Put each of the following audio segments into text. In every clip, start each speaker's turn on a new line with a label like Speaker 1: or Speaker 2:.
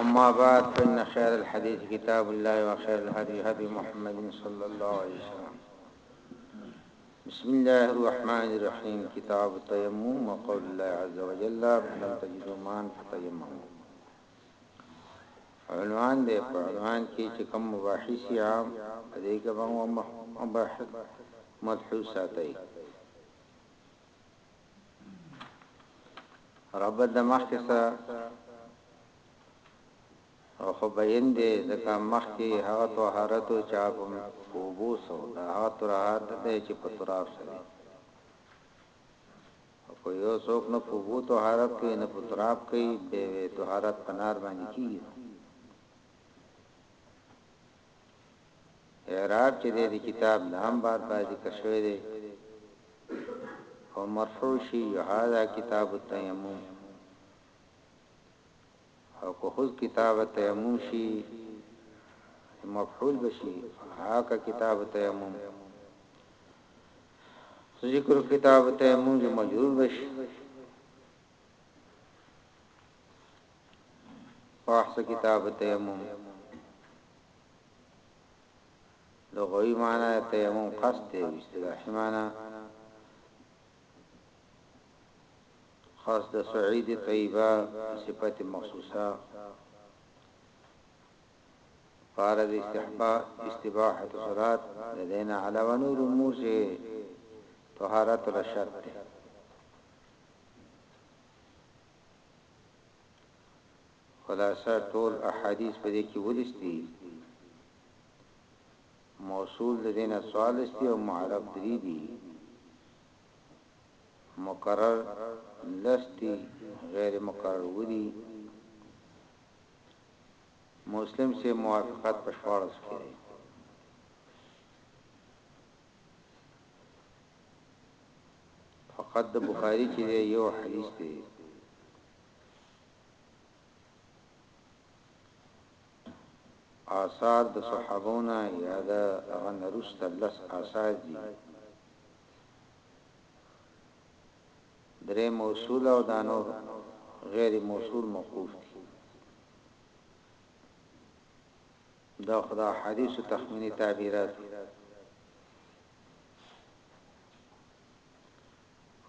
Speaker 1: اما بعد فإن خير الحديث كتاب الله وخير الهدي هدي محمد صلى الله عليه وسلم بسم الله الرحمن الرحيم كتاب التيمم وقول الله عز وجل فلم تجدوا ماء فتيمموا عنوان دې په عنوان کې چې کوم مباحث عام دې کوم مباحث ملحوظ ساتي ربط د مخکې سره او خو بیان دی ځکه مخکې هغه طهارت او چا په اوبو سو دا هغه طهارت دی چې په تراب سره خو یو څوک نه په اوبو طهارت کوي نه په تراب کوي به طهارت په نار باندې کیږي اعراب چې دی د کتاب لام بار باید ذکر شوی دی او مرفوع شي هذا کتاب التیمم او که خود کتاب التیمم شي مفعول بشي هاکه کتاب التیمم ذکر کتاب التیمم جو مجرور بشي واحس کتاب التیمم لغوي معنی د تيمم قصد دی او اصطلاحي معنی قصد صعيد طيبه صفت مخصوصه فارد استحباب استباحه صلات لدينا على ونور امور چې طهارت له شرط ده خلاصه ټول احادیث په دې کې ولستی موصول د دینه څوالس دی او معرب دری دی مکرر لستی غیر مکرر ودی مسلم سے موافقت پشوارس کې دی فقط د بخاری چې یو حدیث دی آثار د صحابو نه یا د هغه نه وروسته لس آثار دي درې موصول او دا نور غیر موصول موقوف دي دا خدا حدیث او تخمینی تعبیرات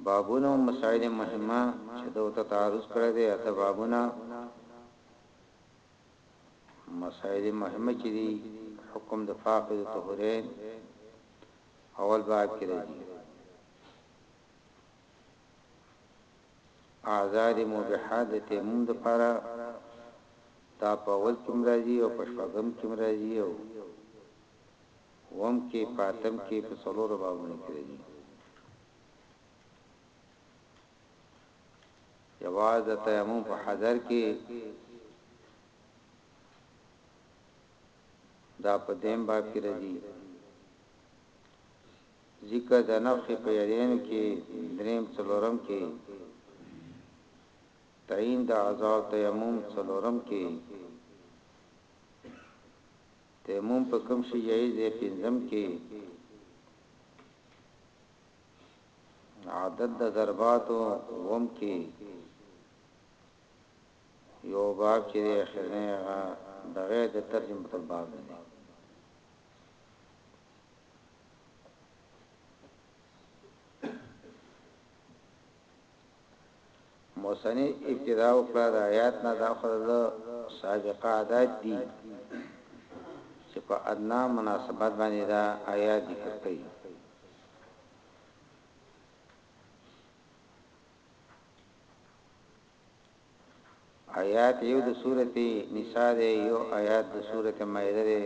Speaker 1: بابونه او مسائل مهمه چې ده ورته تعرض کړی دی، اته بابونه مسائل مهمه چې دي حکم د فاقد طهورین اول باب کې راځي. اعضاء دي مبحات د تیمم د پاره دا په اول کې مرضی او په شپږم کې مرضی او اووم کې په اتم کې په څلورو بابونو کې راځي جواز د تیمم په حضر کې دا په دیم باب کې راځي ذکر د نفخ په یرین کې دریم څلورم کې تعین د عذاب تیمم څلورم کې تيمم په کوم شي جائز دی پنځم کې عدد د ضرباتو وم کې یو باب چې اخرنه هغه دغه د ترجمه تل باب دی مصنف ابتدا وکړه د آیات نه دا خو د سابقه عادات دي چې په ادنا مناسبت باندې دا آیات ذکر کړي آیات یو د سورته نساء دی یو آیات د سورته مائده دی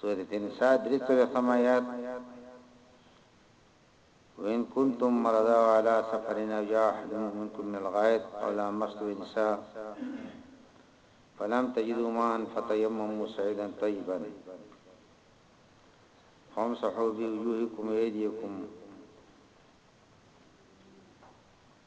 Speaker 1: سورته نساء درې څلور آیات وإن كنتم مرضى على سفر نجاح أحد منكم من الغائط أو لامستم النساء فلم تجدوا ماء فتيمموا سعيدا طيبا فامسحوا بوجوهكم وأيديكم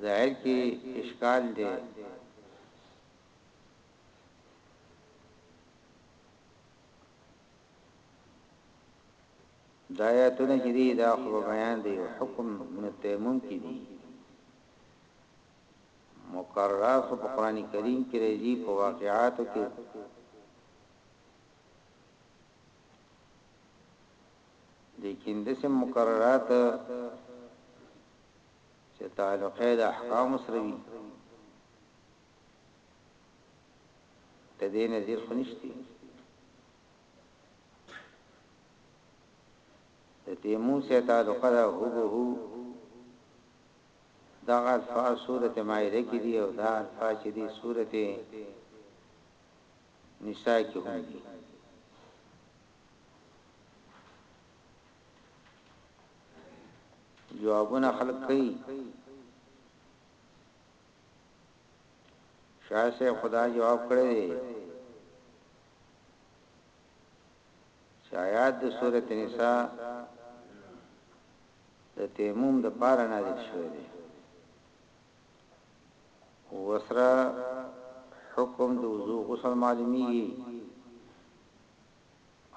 Speaker 1: ظاهر کی اشکال دی. دا آیاتونه چې دي دا خو بیان دی او حکم من تیمم کې دي مقررات خو په قران کریم کې راځي په واقعاتو کې لیکن د سم مقررات چې تعلق یې د احکامو سره وي، د دې نظیر خو نشته. د تیمم سره تعلق ده هوبهو دغه الفاظ سورته مائده کې دي او دا الفاظ چې دي سورته نساء کې هم دي. جوابونه خلق کوي شاه سه خدا جواب کړی دی شایات د سورۃ النساء د تیمم د پاره نازل شوی دی وسره حکم د وضو غسل معلومیږي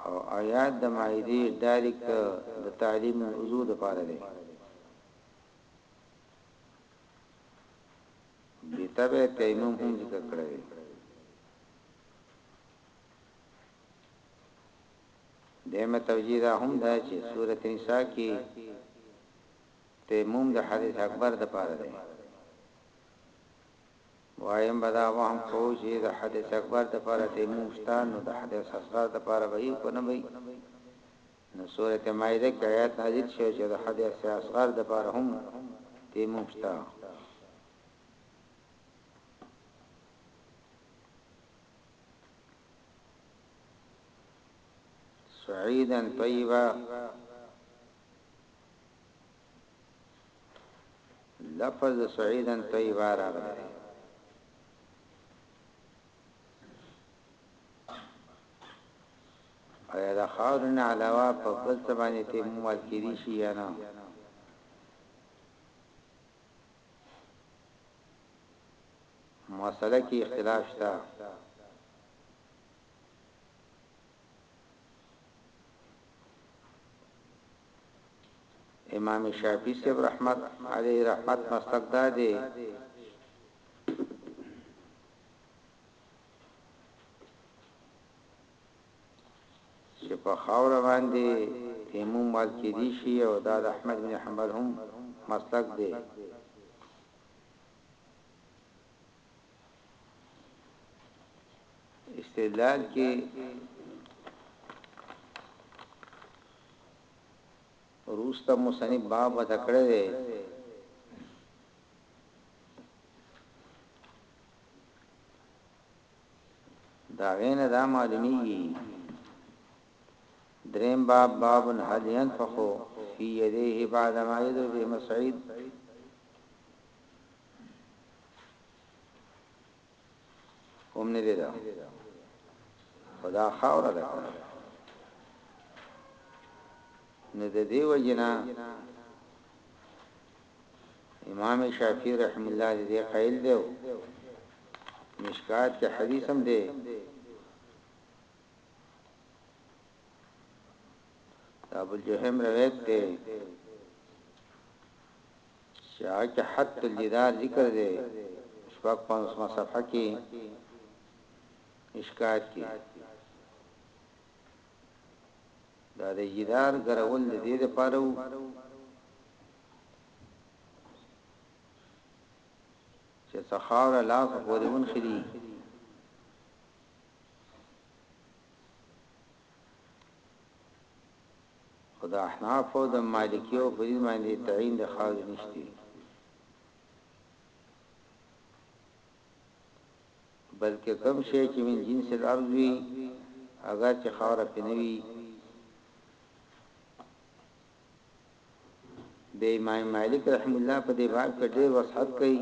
Speaker 1: او آیات د مائدې ډاریک ته د تعلیم العضو د پاره دی بی تبع تیمم هم ذکر کړی دی دیمه توجیه دا هم دا چې سورۃ نساء کې تیمم د حدیث اکبر د پاره دی وایم به دا وهم کوو چی د حدث اکبر دپاره تیموم شته نو د حدث اصغر دپاره به یی که نه به یی نو سورت مائده کی آیات نازل شوی چی د حدث اصغر دپاره هم تیموم شته. صعیدا طیبا. لفظ د صعيدا طيبا راغلی دی. ایا د خاورې نه علاوه په بل څه باندې تیمم وال کېدی شي یا نه مسله کې اختلاف شته امام شافعي صاحب رحمت عليه رحمت مسلک دا دی چې په خاور باندې تیمم وال کې دي شي او دا د احمد بن حنبل هم مسلک دی استدلال کې روسته مصنف باب وتکړه دی دا غینه دا معلومیږي دریم باب باب هل ينفخو فی یدیه بعد ما یدو به مسعید هم نه دی دا خدا خاور ده نو د دې وجنا امام شافعي رحم الله دې قائل دی مشکات کې حدیث هم دی ابو الجهم روایت دی شیعه کې حد الجدال ذکر دی شپږ پنځوسمه صفحه کې اشکات کې دا د جدار ګرول د دې لپاره وو چې څخاور لاس پورې ونخلي خو د احنافو او د مالکیو په دید باندې تعین د خاورې نشته وي. بلکې کوم شی چې من جنس الارض وي اگر چې خاوره پې نه وي د امام مالک رحم الله په دې باب کې ډېر وسحت کوي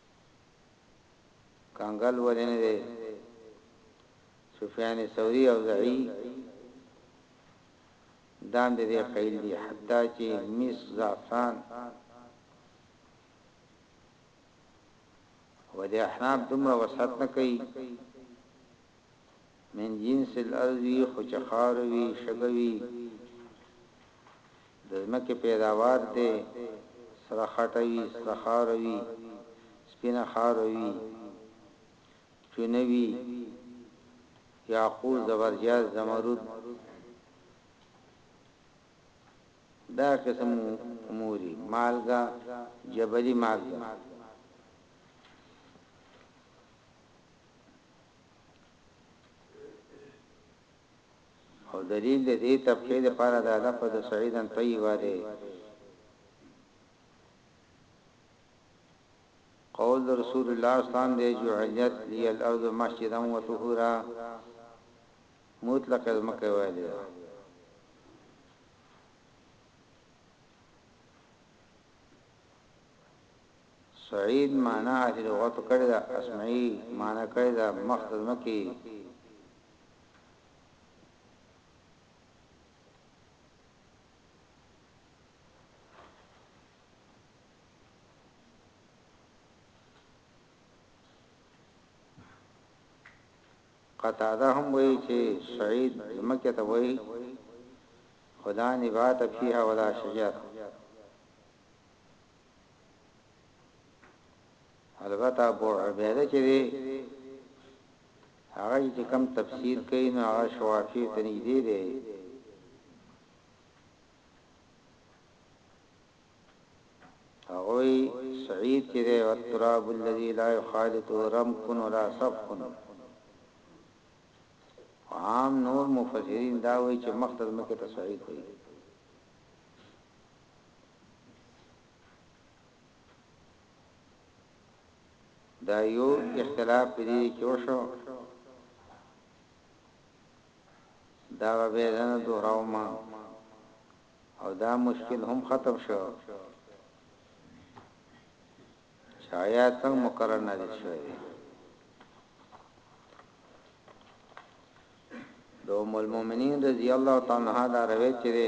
Speaker 1: کنګل ولې نه دی سفیان ثوری او زعی دام دې دې قیل دي حتی چې مس زعفران و دې احناب دومره وسط نه کوي من جنس الارض خوچخاروي شګوي د ځمکې پیداوار دې سره خټه وي، سره خاوره وي، سپینه خاوره وي، چونه وي، یاقوت، زبرجد، زمرود، دا قسم امور وي، مالګه، جبلي مالګه. او دلیل د دې طبقې لپاره دا لفظ صعیدا طیبا دی. قول د رسول الله اسلام دی، جعلت لی الارض مسجدا و طهورا، مطلقه ځمکه یې ویلې ده. صعید معنی اهل لغتو کړې ده، اسمعي معنی کړې ده مخ د ځمکې. قطاده هم وایي چې سعید زمکه ته وایي خدا نبات فيها ولا شجر البته ابو عبیده چې دی هغه چې کوم تفسیر کوي نو هغه شوافیو ته نږدې دی. هغوی سعید چې دی والتراب الذي لا يخالطه رمق ولا صفق عام نور مفسرین دا وایي چې مخته مکه ته سعید وایي دا يو اختلاف په دې کې وشو دا به نه دوهراو ما او دا مشکل هم ختم شو شایا څنګه مقرر نه شوی دو مول مومنین رضی الله تعالی عنها دا روایت چره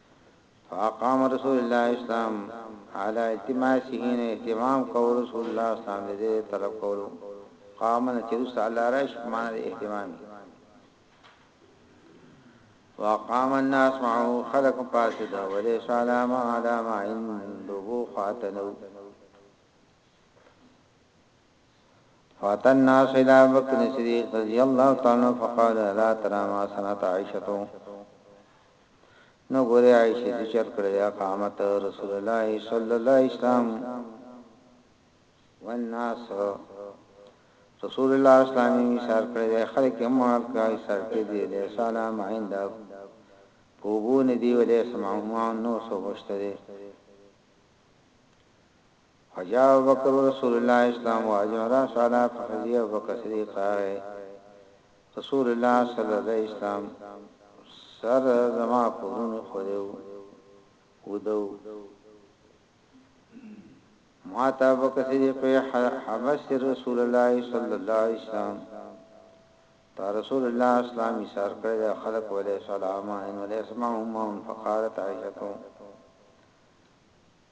Speaker 1: فاقام رسول الله اسلام علی التماسه نه اهتمام کول رسول الله اسلام دې طلب کولو قام نه چې رسول الله راش په معنا د اهتمامي وقام الناس معه خلق پاسد ولې سلام علامه عنده خاتنو فاتى الناس الى ابي بکر صدیق رضی الله تعالی عنه فقال الا ترى ما صنعت عائشه نه ګورې عائشه چې چل کړی دی قامت رسول الله صلی الله علیه وسلم والناس رسول الله اسلامي مثال کړی دی خلک هم مال کوي سر کې دی له سلام عند پوغو ندی ولې سمعو ما نو سو مشته دی حجه ابوبکر رسول الله اسلام وحجه الراس علی فخذی ابوبکر صدیق راغی رسول الله صلی الله اسلام سر زما په ورونو ایښوده وو ودو ما ته ابوبکر صدیق حبس رسول الله صلی الله علیه وسلم تا رسول الله اسلام اشار کړی دا خلق ولې سلام ان ولې اسمعهم فقالت عائشه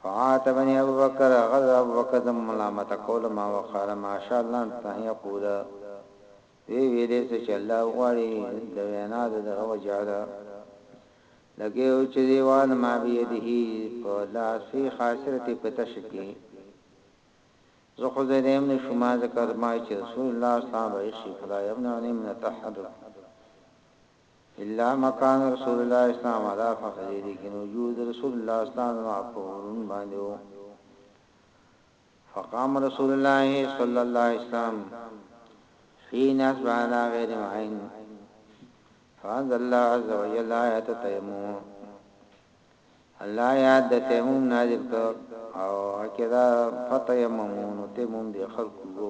Speaker 1: فعاتبني ابوبکر غزه ابوبکر د ملامته کولو ما وقال ما شاء الله ان يقول وی ویلی څه چې الله وغواړي د وینا د دغه وجه ده لګي او چې دیوال ما بيده په لاس فی خاصرتي په تشکی زه خو زه دیم نه شما ذکر ما چې رسول الله صلی الله علیه وسلم فلا يمنعني من التحدث الا مکان رسول الله اسلام ادا فخذی لیکن وجود رسول الله اسلام زما په ورون باندې وو فقام رسول الله صلی الله علیه وسلم حين اصبح على غير معين فانزل الله عز وجل آيات التيمم الله یاد د تیمم نازل کړ او کدا فتیممون تیمم دی خلق وو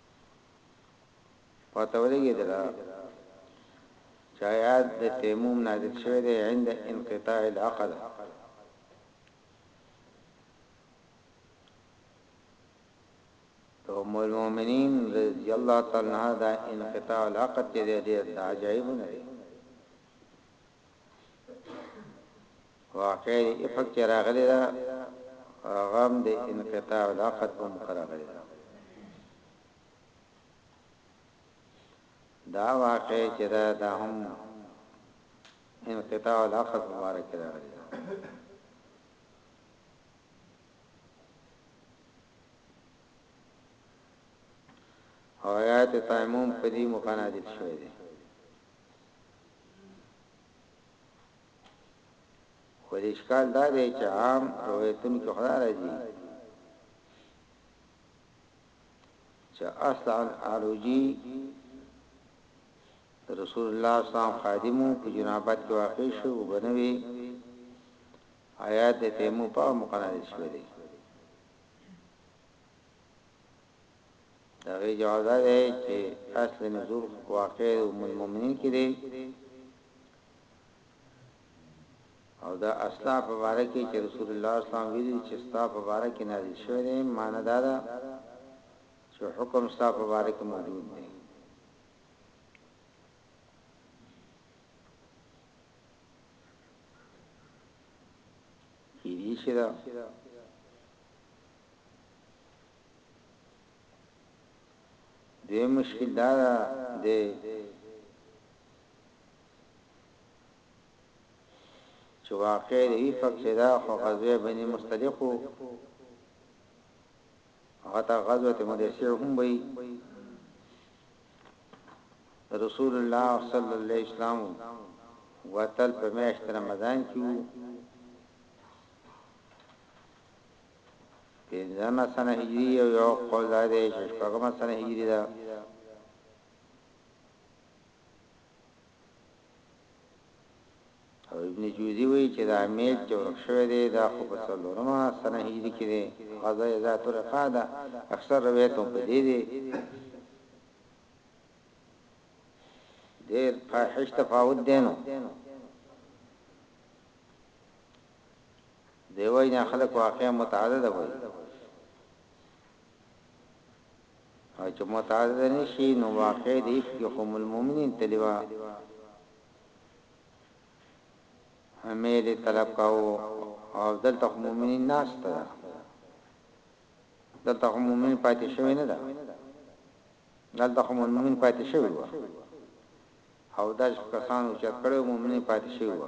Speaker 1: پته ولګېدله چې آیات د تیمم نازل شوی دی عند انقطاع العقد ام المؤمنین رضی الله تعالی عنها دا انقطاع العقد دې دې د عجایب نه دی واقع دې افق کې راغلي دا غم دې انقطاع العقد هم راغلي دا دا واقع چې دا د هم انقطاع العقد مبارک راغلي دا او آیات تیمم په دې مخانه دي شوی دی خو اشکال دا دی چې عام روایتونو کې خدا راځي چې اصلا الوجی رسول الله صلی الله علیه وسلم خادمو په جنابت کې واقع شو وبنوي آیات د تیمو په مقرر شوی دی دغه جواز ده چې اصل نزول واقع ام المؤمنین کې دی او دا اصلا په باره کې چې رسول الله صلی الله علیه وسلم ویلي چې ستا په باره کې نازل شوی دی معنی دا ده چې حکم ستا په باره کې موجود دی کیدی شي دا دویم مشکل دا دی چې واقع د وی فک چې دا خو غزوه بنی مستلق وو هغه ته غزوه مدرسه هم وي رسول الله صلی الله علیه وسلم وتل په میاشت رمضان کې پنځمه سنه هجری او یو قول دا دی چې شپږمه سنه هجری ده او ابن جوزی وی چې دا میت چې ورک شوی دی دا خو په څلورمه سنه هجری کې دی غزا اذا ترقا ده اکثر روایت هم په دې دی ډېر فاحش تفاوت دی نو دی وجنه خلک واقعا متعدد وي او چې متعدد نشي نو واقع دی چې هم المؤمنین تلوا امیل طلب کاو او دلته مؤمنین ناس ته دلته مؤمن پاتې شوی نه ده دلته هم مؤمن پاتې شوی و او دا کسانو چې کړه مؤمن پاتې شوی و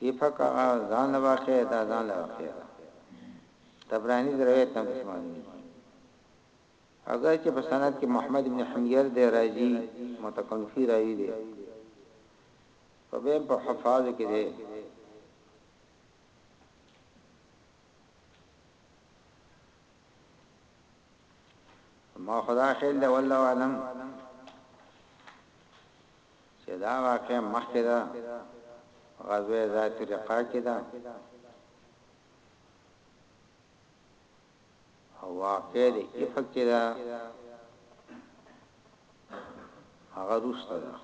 Speaker 1: هی فک هغه ځان له واقع ده دا ځان له واقع ده تبرانی د روایت نه پس معلومی اگر چې په سند کې محمد ابن حمیر دی راځي متکنفی راوی دی په به په حفاظ کې دی ما خدا خیل دی والله علم چې دا واقعاً مخکې ده غزوه ذات رقاع کې ده او واقع د افق کې ده هغه روسته ده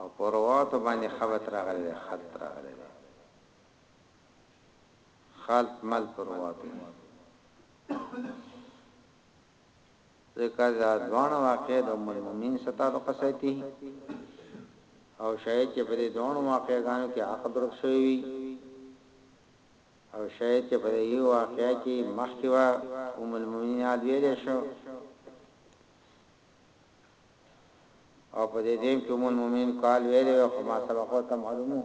Speaker 1: او پروات باندې خبرت راغلی خط راغلی خالت مل پر واپی ځکه دا دوانه واقع د ام المؤمنین سره تعلق ساتي او شاید چې په دې دوانه واقع غانو کې عقد رد شوی وي او شاید چې په دې یو واقع کې مخکې وا ام المؤمنین عادویل شو او په دې ټیم کې ام المومنین کال ویلې وې خو ما سبق ورته معلوم و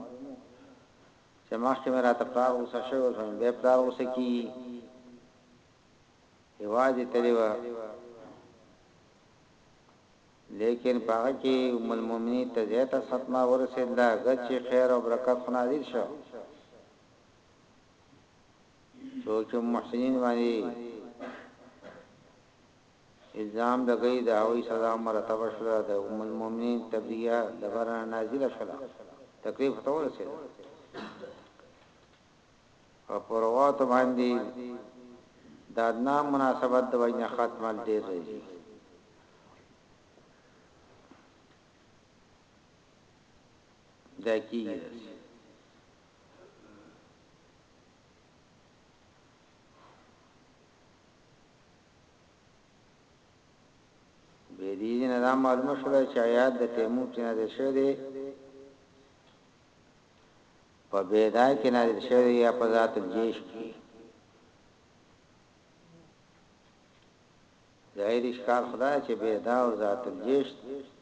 Speaker 1: چې مخکې مې راته پلار غوسه شوی اوس مې بیا پلار غوسه کیږي یوازې تللی وه لیکن پاغه کې ام المؤمنین ته زیاته صدمه ورسېدله ګچې خیر او برکت خو نازل شو څوک محسنین باندې الزام لګوي د هغوی سزا مرتبه شوه د ام المومنین تبریه دبر نه نازله شوه تکلیف ورته ورسیده او په رواتو باندې د ادنا مناسبت د وجنه ختمل ډیر راځي دا کیږي بې دې دې نه دا معلومه شوله چې آیات د تیمم چې نازل شوی دی په بیدای کې نازل شوی دی یا په ذات الجیش کې ظاهر اشکال خدا چې بیدا او ذات الجیش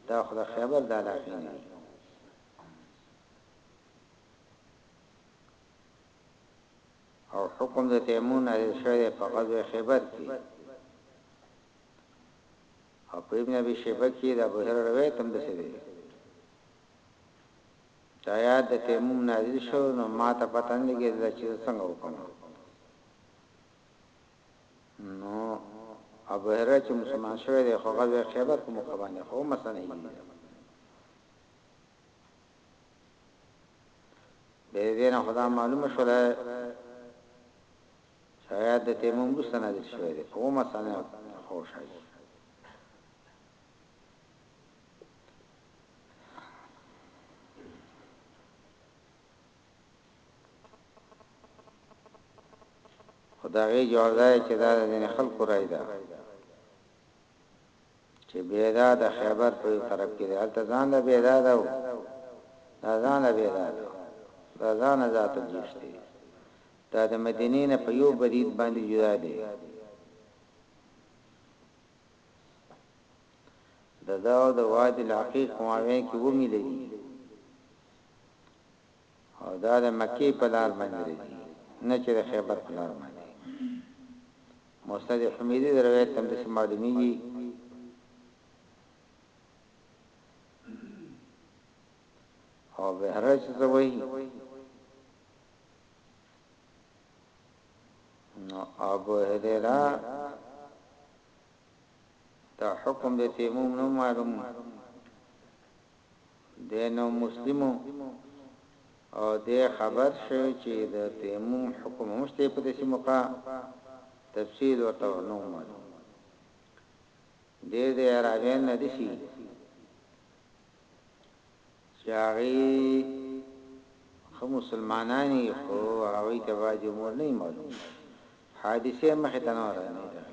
Speaker 1: دا خدا خیبر د علاقې نه دی او حکم د تيمم نازل شوی دی په غزوه خيبر کی او په ابن ابي شيبه کی د ابو هريره روایت هم دسی دی دا یاد د تیمم نازل شو نو ما ته پتن لګی د چې څنګه وکم نو ابو هرره چې مسلمان شوی دی خو غزوه خیبر کوم خبره خو مسنه یې د دې نه خدا معلوم شول شاید د تیمم وروسته نازل شوی دی په ومه سنه خو شاید خدای جوړ دی چې دا د خلکو رائے ده چې بېداد د خیبر په یو طرف کې دی، هلته ځان له بېداد او دا ځان له بېداد او دا ځان له ذات الجیش دی، دا د مدینې نه په یو برید باندې جدا دی، د ده او د وادي العقیق په مابین کې اووه میله دي. او دا د مکې په لار باندې راځي نه چې د خیبر په لار باندې. مسند حمیدي د روایت نه همداسې معلومیږي او بهرچ ته وایي نو ابو هريره دا حکم د تیمم نو معلوم دی نو مسلم و او دی خبر شو چی د تیمم حکم هم شته په داسی موقع تفصیل ورته ور نه و معلوم. دی د اعرابیانو نه داسی چی هغوی ښه مسلمانان وی خو هغوی ته بعضی امور نه وی معلوم حادثه مخ ته نه وه راغلی.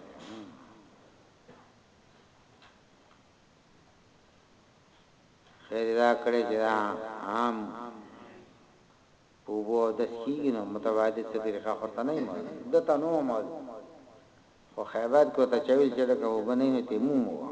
Speaker 1: خیر دی دا کړی چې دا عام په اوبو اودس کیږي نو متبادل څه طریقه خو ته نه یې موجود د ته نو موجود خو خیبات کو ته چوي چې دا کو بنې نه تیموم وو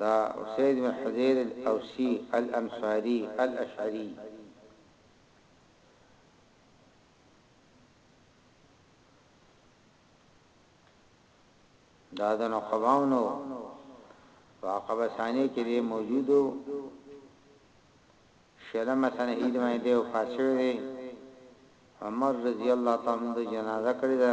Speaker 1: د اسيد بن حضير الاوسي الانصاري الاشعري دا د نقباو نو په عقبه ثانيه کې دی موجودو شلمه سنه عيد باندې دی وفات شوی دی عمر رضی الله تعالی عنہ جنازه کړی ده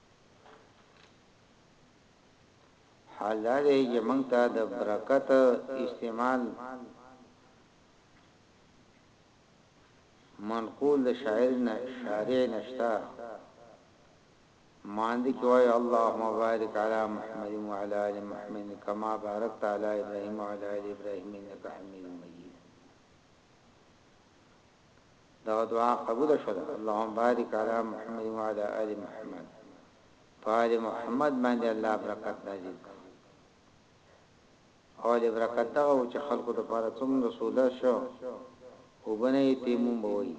Speaker 1: حال دا دی چې موږ ته د برکت استعمال منقول د شاعر نه شارع نشتا ماند کې وای اللهم بارک علی محمد و علی ال محمد کما بارکت علی ابراهیم و علی ال ابراهیم انک حمید مجید دغه دعا قبول شوه ده اللهم بارک علی محمد و علی ال محمد په ال محمد باندې الله برکت نازل کړ او له برکت دغه چې خلکو د پاره څومره سوده شو او بنه تیمم بوي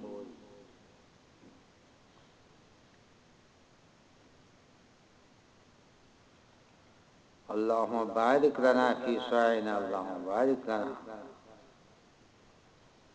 Speaker 1: اللهم بارك لنا في سعينا اللهم بارك لنا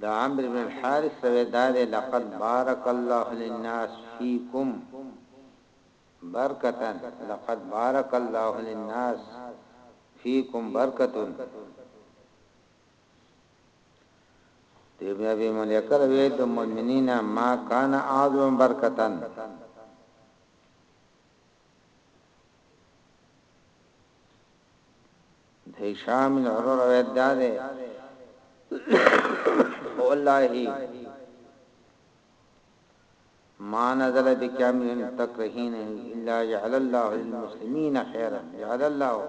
Speaker 1: د عمرو بن الحارث روایت دا دی، لقد بارک الله للناس فیکم برکة، لقد بارک الله للناس فیکم برکة، د ابن ابي مليکه روایت د مؤمنین ما کان اعظم برکة، دیشام العرور وید داده والله ما نزل بكامل تكرهين الا جعل الله للمسلمين خيرا جعل الله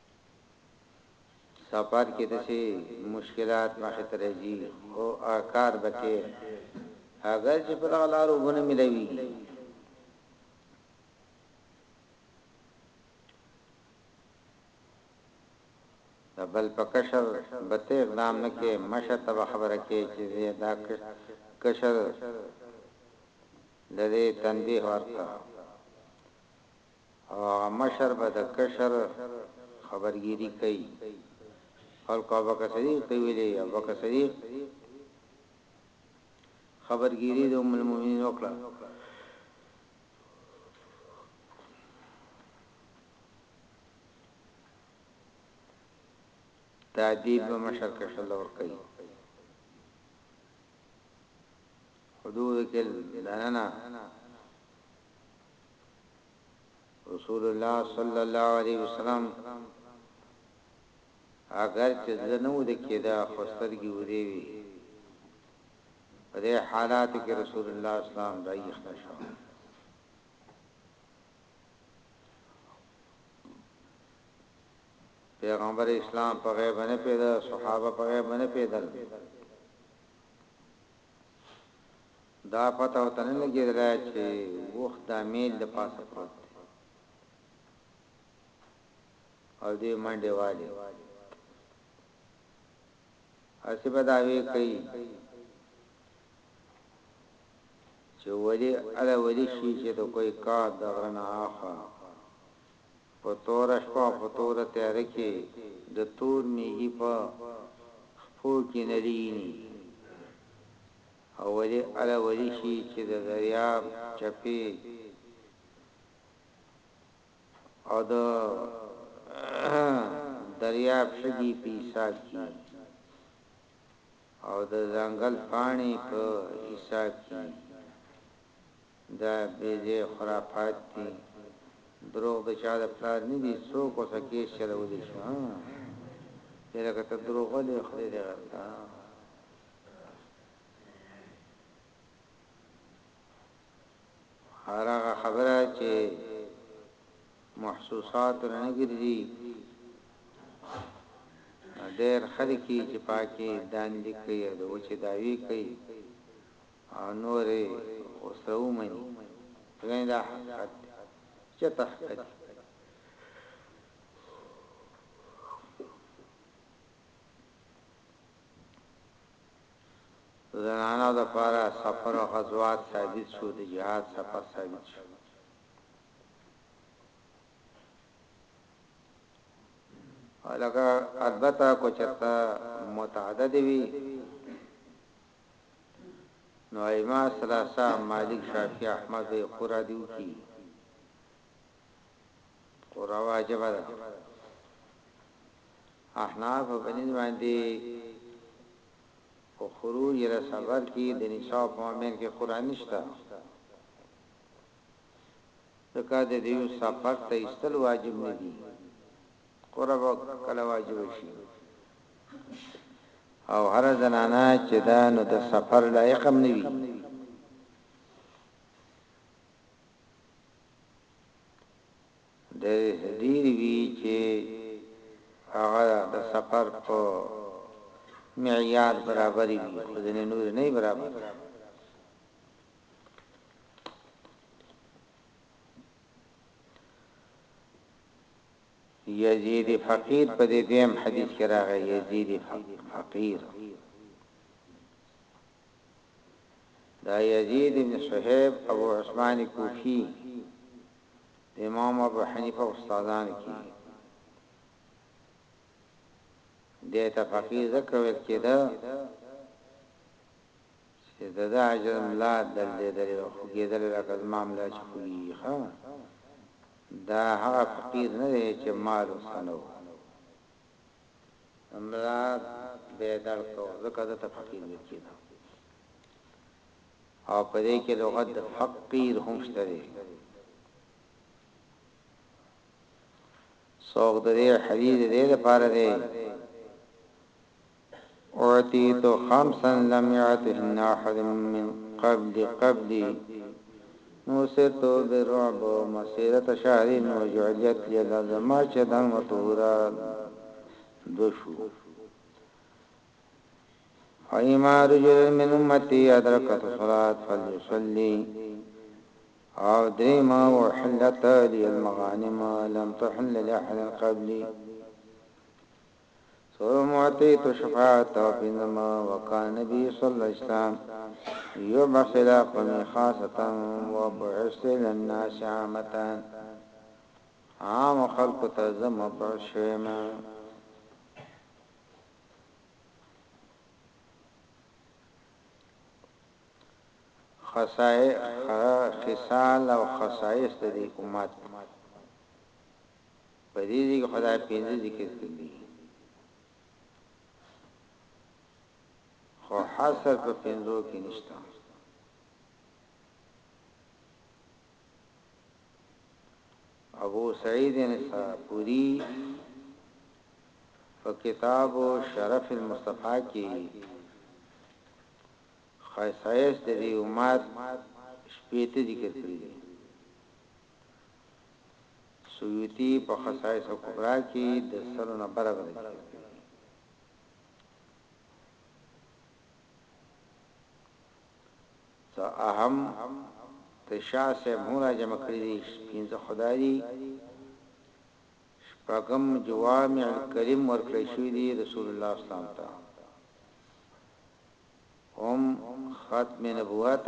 Speaker 1: سفر کې داسې مشکلات مخې ته راځي خو هغه کار به کې اګر چې په دغه لارو اوبه نه ملاویږي. د بل په کشر به ته اقدام نه کې مشر ته به خبره کې چې دا کشر د دې تنبیه ورکړه. او هغه مشر به د کشر خبرګیری کوي خلکو ابوبکر صدیق ته ویلي ابوبکر صدیق خبرګیری د ام المؤمنین وکړه تعدیب به مشر کشل اور کوي حدود کې دننه رسول الله صلی الله علیه وسلم اګر چې زړه نه ود کېده خو سترګې ودې وي په دې حالات کې رسول الله اسلام دایښ نشو پیغمبر اسلام په غیب نه پیدا صحابه په غیب نه پیدل دا پته ورته نه لګېدله چې اوښ د امېل د پاسه پروت دی او دوی منډې والي. هسې به دعوې کوي چې ولي اله ولي شي چې د کوی کار د غره نه اخوا په توره شپه او په توره تیاره کې د تور میږي په خپو کې نه لیني او ولې اله ولي شي چې د دریاب چپې او د دریاب شګي په حساب کې او د ځنګل پاڼې په حساب کې دا بی ځایه خرافات دي. دروغ د چا د پلار نه دي څوک ورته کیس چلولی شي ها دی لکه ته دروغوال یې خدای دې غرق کړه. هر هغه خبره چې محسوسات نه ګرځي ډېر خلک چې پاکي دان لیکي او چې داوی کوي او نور یې ورسره ومني، ګنې دا حقیقت دی. چېرته حقیقت دی؟ د زنانو لپاره سفر او غزوات ثابت شو، د جهاد سفر ثابت شو. او لکه البته که چېرته متعدد وي، نو ائمه ثلاثه مالک شافعی احمد به خو را دی وکی خو را واجبه ده احناف په دې باندې او خروج را صبر کی د نساء په مابین کې قران نشته ځکه د دیو سفر ته استل واجب نه دي کور به کله واجب شي او هر زنانه چې دا نو د سفر لایق هم نه وي د دې وی چې هغه د سفر په معیار برابر وي خو ځنه نور نه برابر یزیدی فقیر په دې دویم حدیث کې راغی یزیدی فقیر دا یزید ابن صحیب ابو عثمان کوفی امام ابو حنیفه استادان کی دیتا فقیر ذکر ویل کېده چې د ده عاجزه ملا دردېدلې او خوږېدلې لکه زما ملا چې خوږېږي ښه دا هغه فقير نه دی چې مال ورسره نه و ملا به يې دړ کو ځکه ده ته فقير ويل کېده او په دې کې لغت د فقير هم شته دی څوک د دې حدیث دې لپاره دی أعطيت خمسا لم يعطهن أحد من قبل قبلي نوسرت برعب مسيرة شهرين وجعلت لي ماشدا وطهورا دوشو فإما رجل من أمتي أدركت الصلاة فليصلي أو دريما وحلت لي المغانم لم تحل لأحد قبلي ثم اعطيت شفاعت او پنځم وکان نبی صلی الله علیه وسلم یو بخیلا قومی خاصتا و بعثت للناس عامتا عام خلق ته زم بعث شویما خصائص خصال او خصائص د امت په دې ځای کې خدای پنځه ذکر کړي دي خو حاصل په پنځو کې نشته ابو سعید نصابوری په کتاب شرف المصطفی کې خاصایت د امت شپېته ذکر کړی دی سیوطي په خصائص الکبری کي د سلو نه بره بره ذکر کړي دي. څه اهم د شاه صاحب هم را جمع کړي دي، پنځه خو دا دي، شپږم جوامع الکلم ورکړی شوي دي رسول الله اسلام ته، هم ختم نبوت،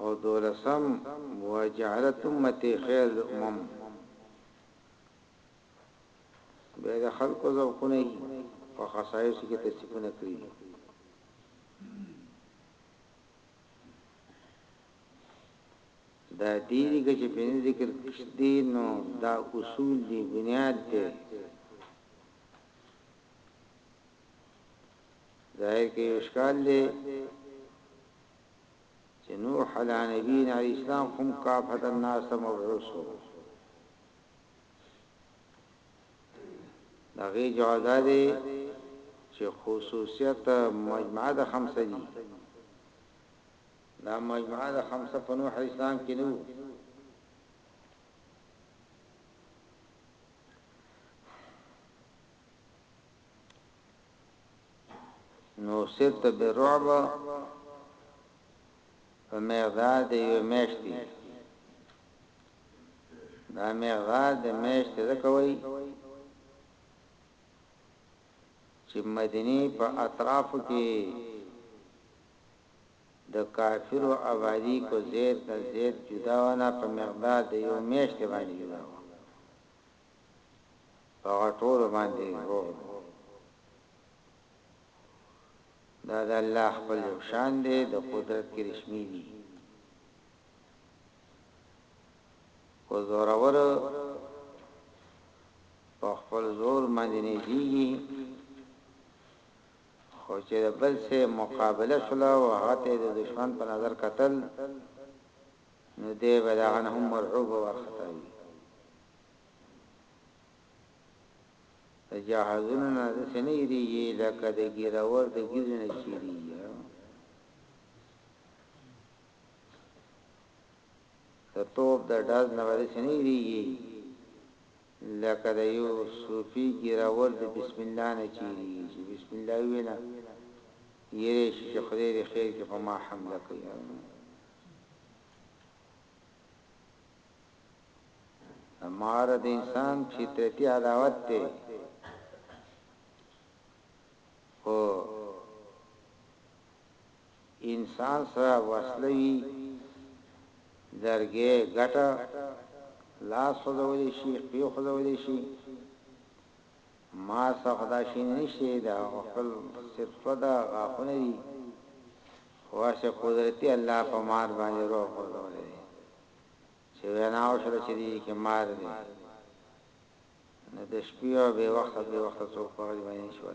Speaker 1: او دولسم وجعلت امتي خير الامم بیا د خلکو ذوقونه یې په خصایص کې تصفیونه کړی دي دا دیني کې چې په ذکر دي نو دا اصول دي بنیاد دي ظاهر کې اشکال دی چې نوح علی نبی علی اسلام هم کافت الناس مبعوث هو دغه جواب دی چې خصوصیت مجموعه د خمسه دي دا مجموعه د خمسه په نوح اسلام کې نو نو صرت بالرعب په مقدار د یو میشتی دا مقدار د میشتی ذکوي چې مدینه په اطراف کې د کافر او آبادی کو زید نه زید جدا ونه په مقدار د یو میشت باندې جدا په هغه ټولو باندې روغ دی. دا د الله خپل یو شان دی، د قدرت کرشمې دي. خو زورور په خپل زور باندې نه کېږي، خو چې د بل څه مقابله شوله او هغه ته د دښمن په نظر کتل، نو دی به د هغه نه هم مرعوب وارخطا وي. د جهازونو نه داسې نه ایریږي لکه د ږیرور د ږیرې نه چې ایریږي. د توپ د ډز نه به داسې نه ایریږي لکه د یو صوفي ږیرور د بسم الله نه چې ایریږي چې بسم الله ووایي نه یری شي چې خدای دې خیر کړي په ما حمله کوي. د مار د انسان فطرتي عداوت دی خو انسان سره وسلوي درګه ګټه لاس خدولې شي خپل خدولې شي ما سره خدا شي نشي دا خپل صرفه دا غاخونه دي خواشه قدرتي الله په مار باندې روح خدولې چې وینا وشوله چې دی کې مار دی نو د شپې او به وخت به وخت څوک په غوړي باندې شو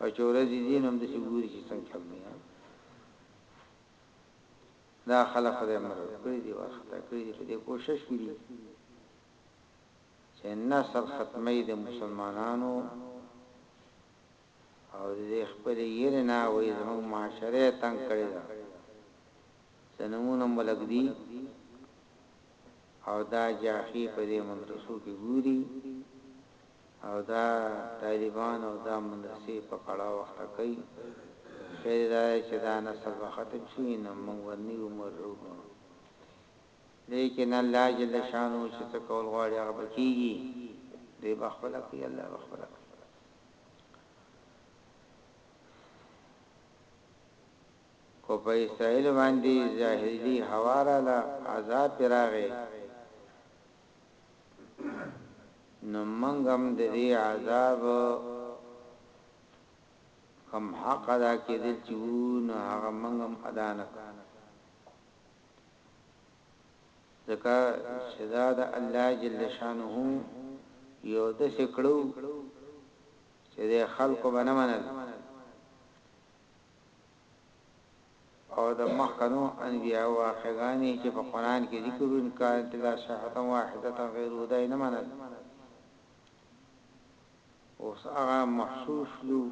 Speaker 1: او چې ورځې دي نو د شګوري چې څنګه چل دی دا خلک خدای مرو کړی دی ورخته کړی دی په دې کوشش کړی چې نسل ختمې د مسلمانانو او د دې خپلې ږیرې نه وایي زموږ معاشره یې تنګ کړې ده. څه نمونه مو لږ دي؟ او دا جاخي په دې مدرسو کې ګوري او دا طالبان او دا مدرسې په کړاو اخته کوي. خیر یې دا دی چې دا نسل به ختم شي نو موږ به نه یو مرعوب. لیکن الله جل شانه چې څه کول غواړي هغه به کېږي. دوی به خپله کوي الله به خپله کوي. خو په اسرائیلو باندي ظاهري هوا راغله، عذاب پرې راغی، نو موږ هم د دې عذاب کوم حق ادا کېدل چې وو، نو هغه موږ هم ادا نه کړ. ځکه چې دا د الله جل شانه يو داسې کړه وو چې د خلکو به نه منل او د مخکنو انبياء واقعګانې چې په قران کې ذکر ان کانت الا صيحه واحده غير هداي نه منل اوس هغه محسوس شلو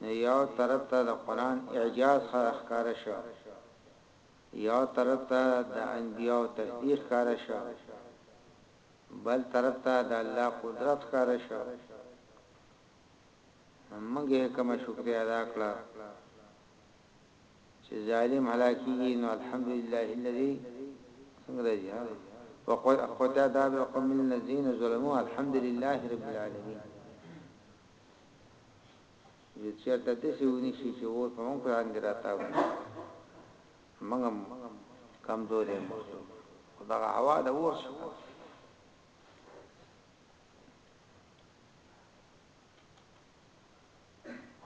Speaker 1: نه یو طرف ته د قران اعجاز خرخکار شو یو طرف ته د انبیاوو تصدیق ښکاره شو، بل طرف ته د الله قدرت ښکاره شو، نو موږ یې کومه شکریا ادا کړه چې ظالم هلاکیږي نو الحمدلله الذي څنګه راځي وقل اقطع داب القوم الذين ظلموا الحمد لله رب العالمين وی چیرته دسی ونیشی چی اوس به موږ په هندی راتاو نشو موږ هم کمزوری مخلوق یو خو دغه هوا د اور شکل دی.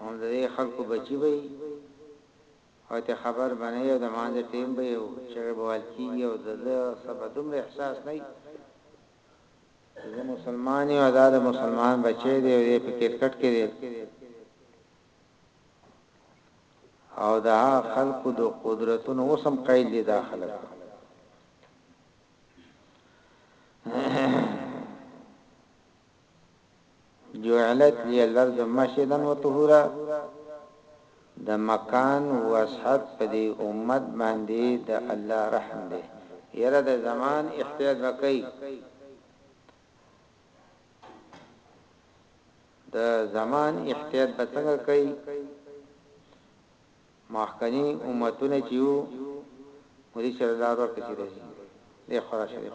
Speaker 1: هم د دې خلکو بچي به یې او ته خبر به نه یې د مانځه ټیم به یې او چغې به وال کېږي او د ده څه به دومره احساس نه وي زه مسلمان یم او دا د مسلمان بچی دی او دی په کرکټ کې دی او دا خلکو د قدرتونو وسم قیل دي دا خلک جعلت لي الارض مسجدا وطهورا د مکان وسعت په دې امت باندې د الله رحم دی يره د زمان احتياط به کوي د زمان احتیاط به څنګه کوي مخکنی امتونه چې یو مری سره دارو کې راځي د خورا شریف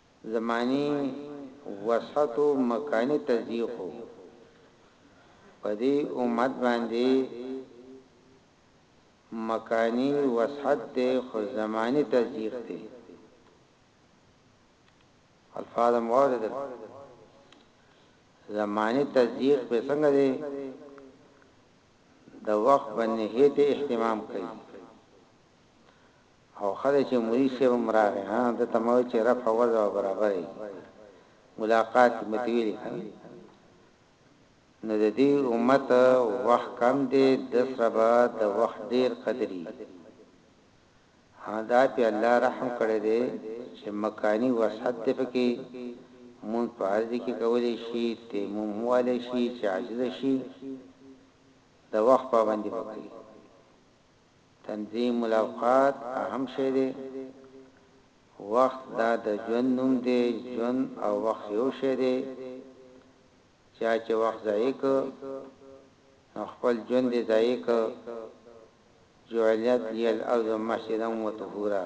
Speaker 1: زماني وسعت او مکاني تضييق وو. په دې امت باندې مکاني وسعت دی خو زماني تضييق دی. الفاظ مو واورېدل؟ زماني تضييق به څنګه دی؟ د وخت به نهيت اهتمام کوي. او ښه دی چی مرید صیب هم راغی ها ده ته مه وای چی رفع وضع به برابره یی ملاقات کی مه ته ویلی کنه نو د دی امت وخت کم دی ده سره به د وخت ډیر قدر یی ها دا پی الله رحم کړی دی چی مکانی وسعت دی پکی مونځ په هر ځای کی کولی شی تیمم ووالی شی چی عاجز شی د وخت پابندی به کوی تنظیم الاوقات اهم شی دی. وخت دا د ژوند نوم دی، ژوند او وخت یو شی دی. چا چې وخت ضایع کړ، نو خپل ژوند یې ضایع کړ، جعلت لی الارض مسجدا وطهورا.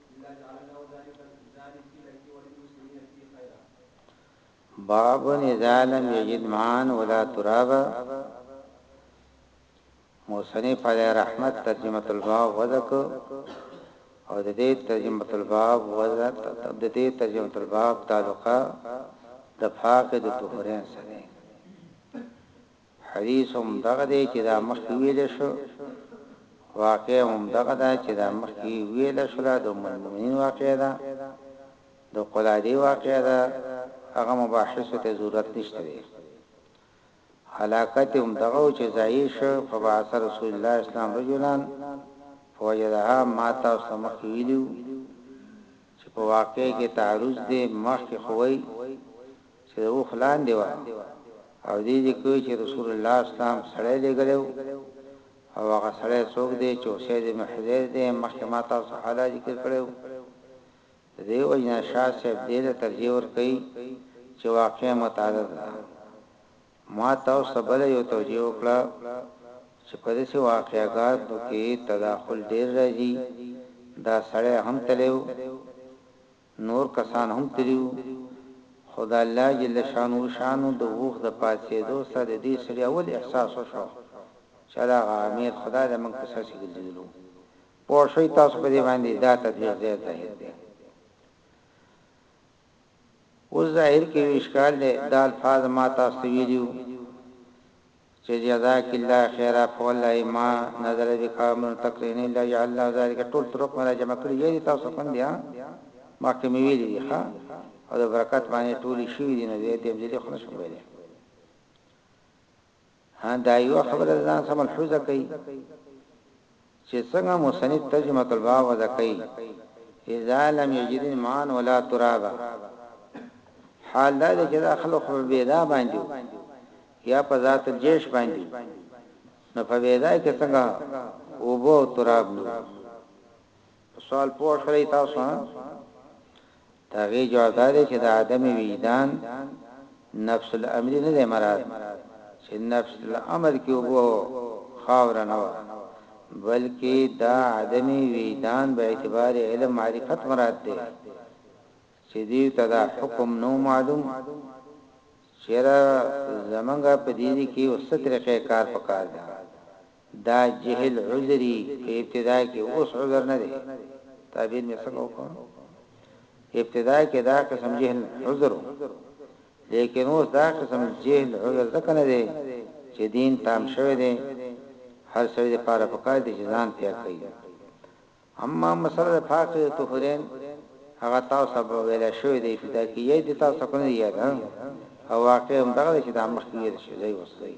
Speaker 1: باب اذا لم يجد معان ولا ترابا موسنی پر رحمت ترجمه الباب وذک او د دې ترجمه الباب وذک د دې ترجمه الباب تعلقه د فاقد طهورین سره حديث هم دغه دی چې دا مخکې ويل شو، واقعه هم دغه ده چې دا مخکې ويل شوله، د ام المؤمنين واقعه ده، د قلادې واقعه ده، هغه مباحثو ته ضرورت نشته دی، هلاکت يې هم دغه و چې ضايع شو، فبعث رسول الله صلی الله علیه وسلم رجلا فوجدها ما تاسو ته مخکې ويلي وو چې په واقعه کې تعارض دی، مخکې خو وايي چې د اوښ لاندې وه او دې دې کوي چې رسول الله اسلام سړی لېږلی وو او هغه سړی څوک دی چې اسید بن حضیر دی مخکې ما تاسو حالا ذکر کړی وو د دې وجنه شاه صاحب دې له ترجیح ورکوي چې واقع متعدد ده ما تاسو ته بل یو توجیه وکړه چې په داسې واقعګانو کې تداخل ډیر راځي دا سړی هم تلو نور کسان هم تللي وو، خو د الله جل شانه شانو د اوښ د پاڅېدو سره د دې سړي اول احساس وشو چې الله هغه امېل خدای دی موږ پسې ګرځېدلي وو. پوه شوئ تاسو په دې باندې دا تطبیق ځای ظاهر دی. اوس ظاهر کې یو اشکال دی، دا الفاظ ما تاسو ته ویلي وو. چه جزاک الله خیرا خو والله ما نظر دی کارمنو تکرینی لا جعل الله ذالک ټول طرق مې را جمع کړی وی دی تاسو خوند دی مخکې مې ویلی دی ښا او د برکت باندې ټولی شوی دی نو دی دیم ځلی خو نشم ویلی ها دا یو خبره ځان سم الحوزه کوي چي څنګه مصنف ترجمة الباوض کوي، اذا لم يجدن ماء ولا ترابا، حال دا دی چي دا خلق خو په بيضاء باندي وو يا په ذات الجيش باندي وو، نو په بيضاء کي څنګه اوبه او تراب نه وو؟ په سوال پوه شولئ تاسو؟ د هغې جواب دا دی چې د عدم وجدان نفس الامري نه دی مراد چې نفس الامر کې اوبه او خاوره نه وه، بلکې د عدم وجدان به اعتبار علم معرفت مراد دی چې دوی ته دا حکم نه و معلوم چې یاره زمونږ په دې دې کې اوس څه طریقه کار پکار ده. دا جهل عذری که ابتدا کی اوس عذر نه دی تعبیر می څنګه وکړو ابتدا کی دا قسم جهل عذر و لیکن اوس دا قسم جهل عذر ځکه نه دی چې دین تام شوی دی هر سړی لپاره پکار دی چې ځان پیا کوي اما مسله فاقه طهورین هغه تاسو سبا ویل شوی دی ابتدا کی یی د تاسو کو نه یاد او واقع هم دغه چې د مخکې یې شوی وسلی